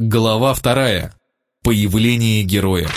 Глава вторая. Появление героя.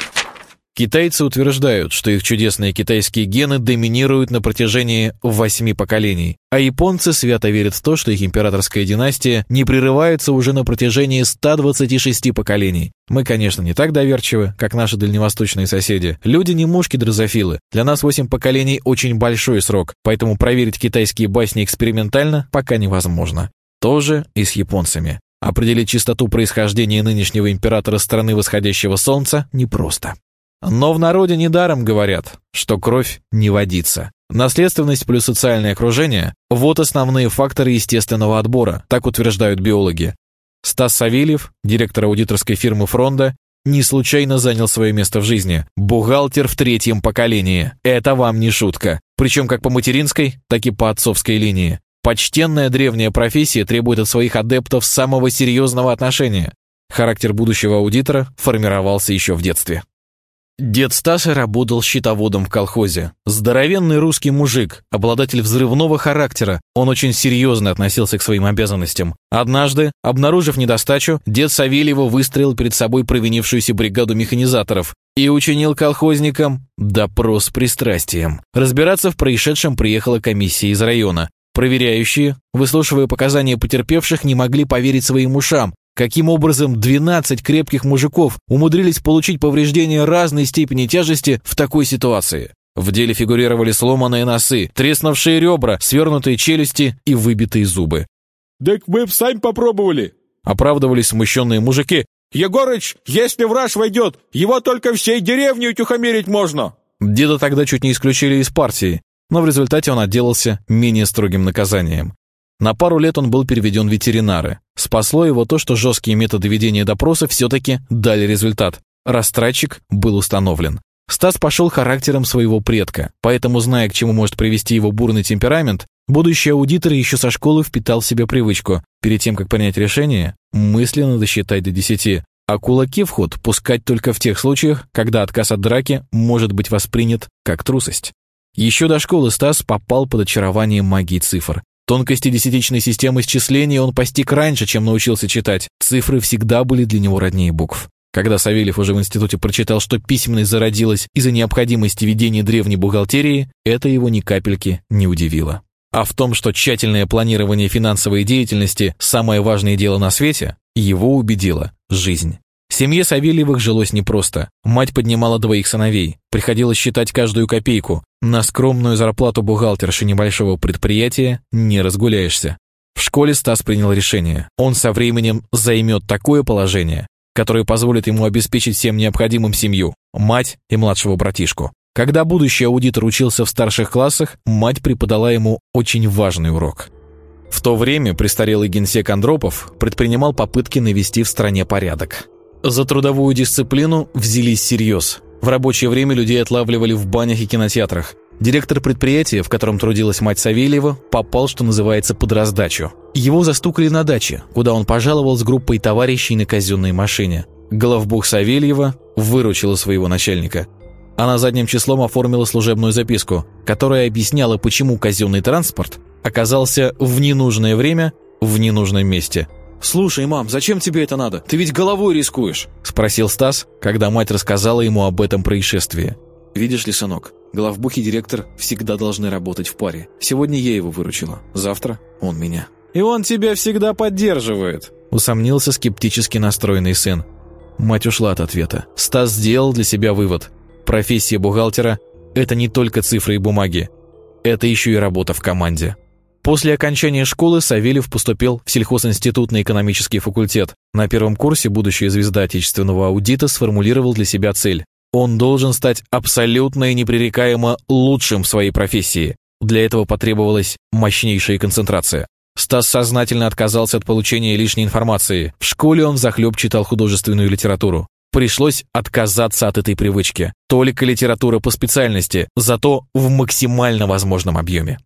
Китайцы утверждают, что их чудесные китайские гены доминируют на протяжении восьми поколений, а японцы свято верят в то, что их императорская династия не прерывается уже на протяжении 126 поколений. Мы, конечно, не так доверчивы, как наши дальневосточные соседи. Люди не мушки-дрозофилы. Для нас восемь поколений очень большой срок, поэтому проверить китайские басни экспериментально пока невозможно. Тоже и с японцами. Определить чистоту происхождения нынешнего императора страны восходящего солнца непросто. Но в народе недаром говорят, что кровь не водится. Наследственность плюс социальное окружение – вот основные факторы естественного отбора, так утверждают биологи. Стас Савельев, директор аудиторской фирмы «Фронда», не случайно занял свое место в жизни. Бухгалтер в третьем поколении. Это вам не шутка. Причем как по материнской, так и по отцовской линии. Почтенная древняя профессия требует от своих адептов самого серьезного отношения. Характер будущего аудитора формировался еще в детстве. Дед Стаса работал счетоводом в колхозе. Здоровенный русский мужик, обладатель взрывного характера. Он очень серьезно относился к своим обязанностям. Однажды, обнаружив недостачу, дед Савельева выстроил перед собой провинившуюся бригаду механизаторов и учинил колхозникам допрос с пристрастием. Разбираться в происшедшем приехала комиссия из района. Проверяющие, выслушивая показания потерпевших, не могли поверить своим ушам. Каким образом 12 крепких мужиков умудрились получить повреждения разной степени тяжести в такой ситуации? В деле фигурировали сломанные носы, треснувшие ребра, свернутые челюсти и выбитые зубы. «Так мы б сами попробовали!» Оправдывались смущенные мужики. «Егорыч, если враж войдет, его только всей деревней утюхомерить можно!» Деда тогда чуть не исключили из партии но в результате он отделался менее строгим наказанием. На пару лет он был переведен в ветеринары. Спасло его то, что жесткие методы ведения допроса все-таки дали результат. Растратчик был установлен. Стас пошел характером своего предка, поэтому, зная, к чему может привести его бурный темперамент, будущий аудитор еще со школы впитал в себе привычку, перед тем, как принять решение, мысленно досчитать до десяти, а кулаки в ход пускать только в тех случаях, когда отказ от драки может быть воспринят как трусость. Еще до школы Стас попал под очарование магии цифр. Тонкости десятичной системы счисления он постиг раньше, чем научился читать. Цифры всегда были для него роднее букв. Когда Савельев уже в институте прочитал, что письменность зародилась из-за необходимости ведения древней бухгалтерии, это его ни капельки не удивило. А в том, что тщательное планирование финансовой деятельности – самое важное дело на свете, его убедила жизнь. Семье Савельевых жилось непросто. Мать поднимала двоих сыновей. Приходилось считать каждую копейку. На скромную зарплату бухгалтерши небольшого предприятия не разгуляешься. В школе Стас принял решение. Он со временем займет такое положение, которое позволит ему обеспечить всем необходимым семью, мать и младшего братишку. Когда будущий аудитор учился в старших классах, мать преподала ему очень важный урок. В то время престарелый генсек Андропов предпринимал попытки навести в стране порядок. За трудовую дисциплину взялись всерьез. В рабочее время людей отлавливали в банях и кинотеатрах. Директор предприятия, в котором трудилась мать Савельева, попал, что называется, под раздачу. Его застукали на даче, куда он пожаловал с группой товарищей на казенной машине. Главбух Савельева выручила своего начальника. Она задним числом оформила служебную записку, которая объясняла, почему казенный транспорт оказался в ненужное время в ненужном месте – «Слушай, мам, зачем тебе это надо? Ты ведь головой рискуешь!» — спросил Стас, когда мать рассказала ему об этом происшествии. «Видишь ли, сынок, главбух и директор всегда должны работать в паре. Сегодня я его выручила, завтра он меня». «И он тебя всегда поддерживает», — усомнился скептически настроенный сын. Мать ушла от ответа. Стас сделал для себя вывод. Профессия бухгалтера — это не только цифры и бумаги. Это еще и работа в команде. После окончания школы Савельев поступил в сельхозинститут на экономический факультет. На первом курсе будущая звезда отечественного аудита сформулировал для себя цель. Он должен стать абсолютно и непререкаемо лучшим в своей профессии. Для этого потребовалась мощнейшая концентрация. Стас сознательно отказался от получения лишней информации. В школе он захлеб читал художественную литературу. Пришлось отказаться от этой привычки. Только литература по специальности, зато в максимально возможном объеме.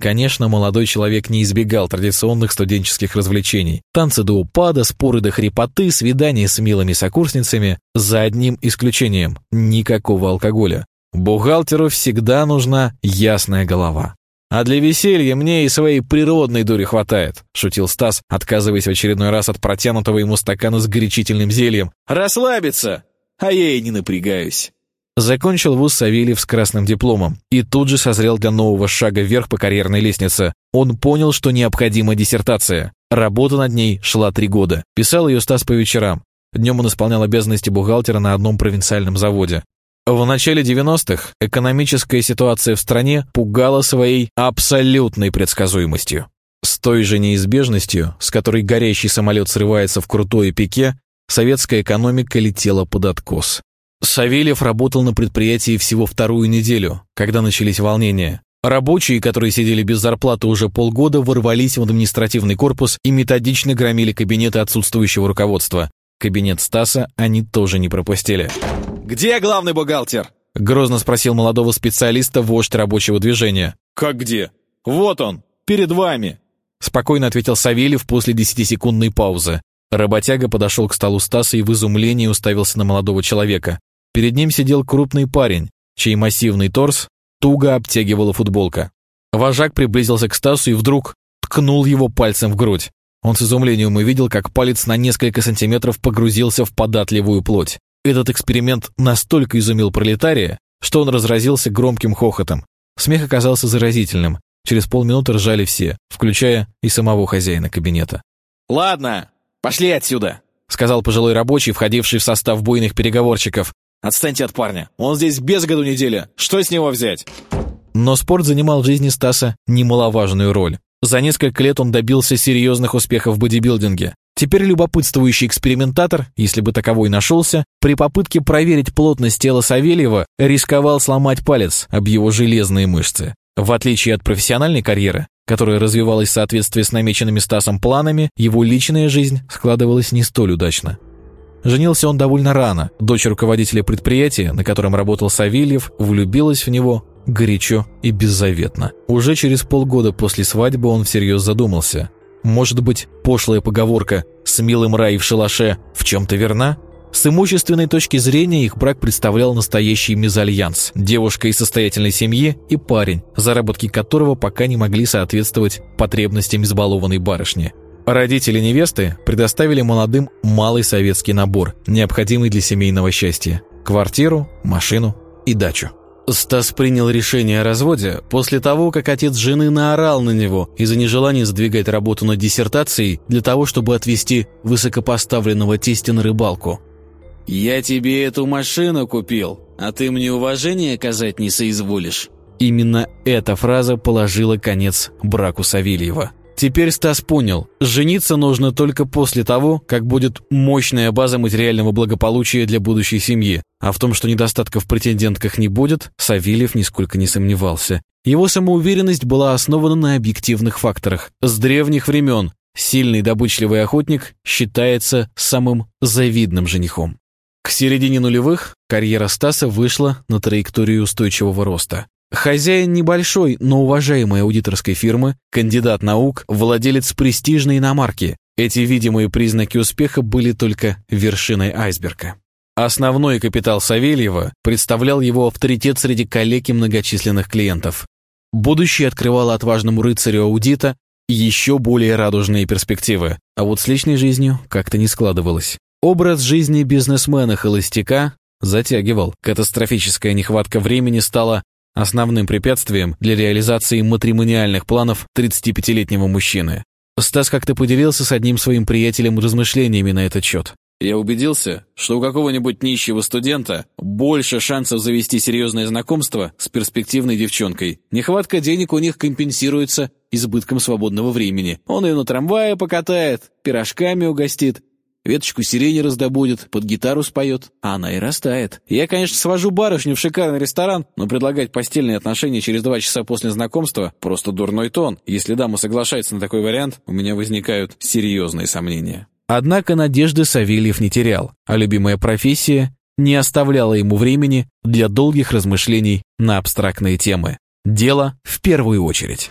Конечно, молодой человек не избегал традиционных студенческих развлечений. Танцы до упада, споры до хрипоты, свидания с милыми сокурсницами. За одним исключением – никакого алкоголя. Бухгалтеру всегда нужна ясная голова. «А для веселья мне и своей природной дури хватает», — шутил Стас, отказываясь в очередной раз от протянутого ему стакана с горячительным зельем. «Расслабиться! А я и не напрягаюсь». Закончил вуз Савельев с красным дипломом и тут же созрел для нового шага вверх по карьерной лестнице. Он понял, что необходима диссертация. Работа над ней шла три года. Писал ее Стас по вечерам. Днем он исполнял обязанности бухгалтера на одном провинциальном заводе. В начале 90-х экономическая ситуация в стране пугала своей абсолютной предсказуемостью. С той же неизбежностью, с которой горящий самолет срывается в крутой пике, советская экономика летела под откос. Савельев работал на предприятии всего вторую неделю, когда начались волнения. Рабочие, которые сидели без зарплаты уже полгода, ворвались в административный корпус и методично громили кабинеты отсутствующего руководства. Кабинет Стаса они тоже не пропустили. «Где главный бухгалтер?» — грозно спросил молодого специалиста вождь рабочего движения. «Как где? Вот он, перед вами!» Спокойно ответил Савельев после десятисекундной паузы. Работяга подошел к столу Стаса и в изумлении уставился на молодого человека. Перед ним сидел крупный парень, чей массивный торс туго обтягивала футболка. Вожак приблизился к Стасу и вдруг ткнул его пальцем в грудь. Он с изумлением увидел, как палец на несколько сантиметров погрузился в податливую плоть. Этот эксперимент настолько изумил пролетария, что он разразился громким хохотом. Смех оказался заразительным. Через полминуты ржали все, включая и самого хозяина кабинета. «Ладно, пошли отсюда», — сказал пожилой рабочий, входивший в состав буйных переговорщиков. «Отстаньте от парня. Он здесь без году неделя. Что с него взять?» Но спорт занимал в жизни Стаса немаловажную роль. За несколько лет он добился серьезных успехов в бодибилдинге. Теперь любопытствующий экспериментатор, если бы таковой нашелся, при попытке проверить плотность тела Савельева рисковал сломать палец об его железные мышцы. В отличие от профессиональной карьеры, которая развивалась в соответствии с намеченными Стасом планами, его личная жизнь складывалась не столь удачно. Женился он довольно рано. Дочь руководителя предприятия, на котором работал Савельев, влюбилась в него горячо и беззаветно. Уже через полгода после свадьбы он всерьез задумался. Может быть, пошлая поговорка «с милым рай в шалаше» в чем-то верна? С имущественной точки зрения их брак представлял настоящий мезальянс. Девушка из состоятельной семьи и парень, заработки которого пока не могли соответствовать потребностям избалованной барышни. Родители невесты предоставили молодым малый советский набор, необходимый для семейного счастья. Квартиру, машину и дачу. Стас принял решение о разводе после того, как отец жены наорал на него из-за нежелания сдвигать работу над диссертацией для того, чтобы отвезти высокопоставленного тестя на рыбалку. «Я тебе эту машину купил, а ты мне уважение оказать не соизволишь». Именно эта фраза положила конец браку Савельева. Теперь Стас понял, жениться нужно только после того, как будет мощная база материального благополучия для будущей семьи, а в том, что недостатков в претендентках не будет, Савельев нисколько не сомневался. Его самоуверенность была основана на объективных факторах. С древних времен сильный добычливый охотник считается самым завидным женихом. К середине нулевых карьера Стаса вышла на траекторию устойчивого роста. Хозяин небольшой, но уважаемой аудиторской фирмы, кандидат наук, владелец престижной иномарки. Эти видимые признаки успеха были только вершиной айсберга. Основной капитал Савельева представлял его авторитет среди коллег и многочисленных клиентов. Будущее открывало отважному рыцарю аудита еще более радужные перспективы, а вот с личной жизнью как-то не складывалось. Образ жизни бизнесмена-холостяка затягивал. Катастрофическая нехватка времени стала основным препятствием для реализации матримониальных планов 35-летнего мужчины. Стас как-то поделился с одним своим приятелем размышлениями на этот счет. Я убедился, что у какого-нибудь нищего студента больше шансов завести серьезное знакомство с перспективной девчонкой. Нехватка денег у них компенсируется избытком свободного времени. Он ее на трамвае покатает, пирожками угостит, веточку сирени раздобудет, под гитару споет, а она и растает. Я, конечно, свожу барышню в шикарный ресторан, но предлагать постельные отношения через два часа после знакомства – просто дурной тон. Если дама соглашается на такой вариант, у меня возникают серьезные сомнения. Однако надежды Савельев не терял, а любимая профессия не оставляла ему времени для долгих размышлений на абстрактные темы. Дело в первую очередь.